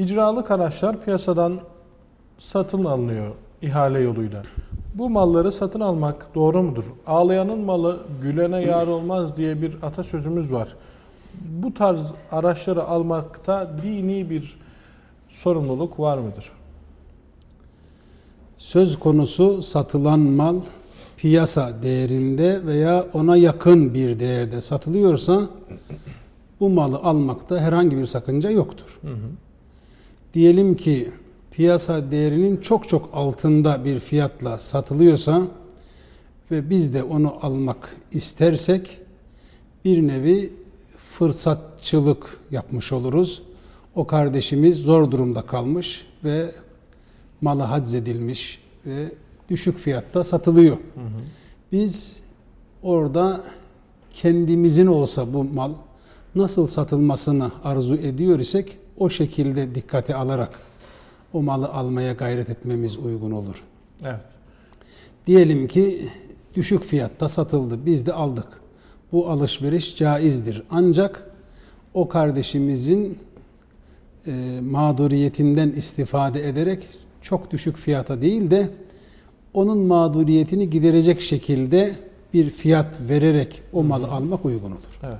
İcralık araçlar piyasadan satın alınıyor ihale yoluyla. Bu malları satın almak doğru mudur? Ağlayanın malı gülene yar olmaz diye bir atasözümüz var. Bu tarz araçları almakta dini bir sorumluluk var mıdır? Söz konusu satılan mal piyasa değerinde veya ona yakın bir değerde satılıyorsa bu malı almakta herhangi bir sakınca yoktur. Hı hı. Diyelim ki piyasa değerinin çok çok altında bir fiyatla satılıyorsa ve biz de onu almak istersek bir nevi fırsatçılık yapmış oluruz. O kardeşimiz zor durumda kalmış ve malı haczedilmiş ve düşük fiyatta satılıyor. Hı hı. Biz orada kendimizin olsa bu mal nasıl satılmasını arzu ediyor isek o şekilde dikkate alarak o malı almaya gayret etmemiz uygun olur. Evet. Diyelim ki düşük fiyatta satıldı. Biz de aldık. Bu alışveriş caizdir. Ancak o kardeşimizin e, mağduriyetinden istifade ederek çok düşük fiyata değil de onun mağduriyetini giderecek şekilde bir fiyat vererek o malı almak uygun olur. Evet.